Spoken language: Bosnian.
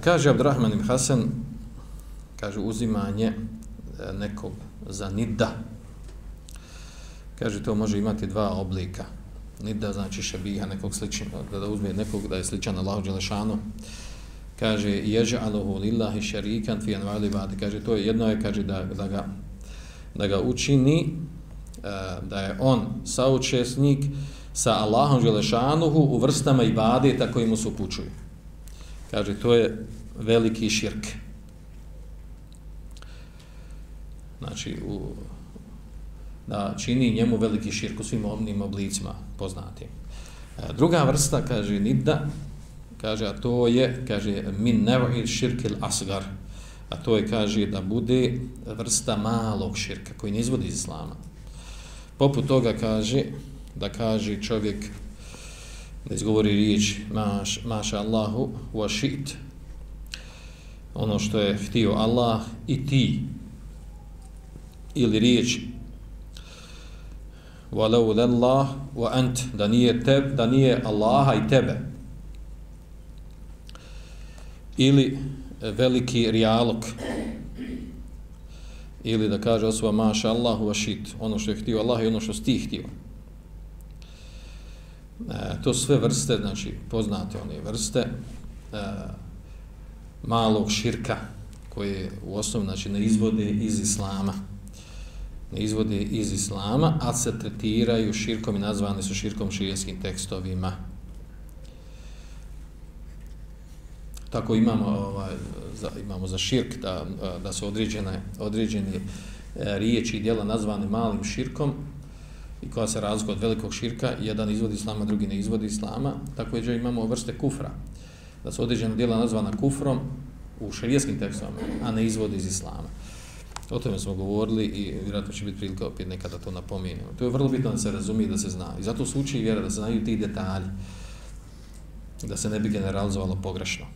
kaže Abdurrahman ibn Hasan, kaže uzimanje e, nekog za nidda. Kaže to može imati dva oblika. Nidda znači šabiha nekog sličnog, da, da uzme nekog da je sličan Allahu Đelešanu. Kaže jež'aluhu lillahi šarikan fi anvali ba'di. Kaže to je jedno je kaže da, da ga da ga učini e, da je on saučesnik sa Allahom Đelešanuhu u vrstama ibadeta koji mu se upučuju. Kaže, to je veliki širk. Znači, u, da čini njemu veliki širk u svim omnim oblicima poznatim. E, druga vrsta, kaže Nidda, kaže, a to je, kaže, min nev'i širkil asgar, a to je, kaže, da bude vrsta malog širka koji ne izvodi iz islama. Poput toga, kaže, da kaže čovjek da izgovori riječ maš, maša Allahu wa shit. Ono što je htio Allah i ti. Ili riječ walau lallah wa ant da nije, teb, da nije Allaha i tebe. Ili veliki rijalog. Ili da kaže osoba maša Allahu wa shit ono što je htio Allah i ono što si ti htio to sve vrste, znači poznate one vrste e, malog širka koje u osnovu znači, ne izvode iz islama ne izvode iz islama, a se tretiraju širkom i nazvane su širkom širijskim tekstovima. Tako imamo ovaj, za, imamo za širk da, da su određene, određene e, riječi i djela nazvane malim širkom, i koja se razlika od velikog širka, jedan izvodi islama, drugi ne izvodi islama, tako je imamo vrste kufra, da su određena djela nazvana kufrom u šarijeskim tekstovama, a ne izvodi iz islama. O tome smo govorili i vjerojatno će biti prilika opet nekada to napominjamo. To je vrlo bitno da se razumije da se zna. I zato su uči vjera da se znaju ti detalji, da se ne bi generalizovalo pogrešno.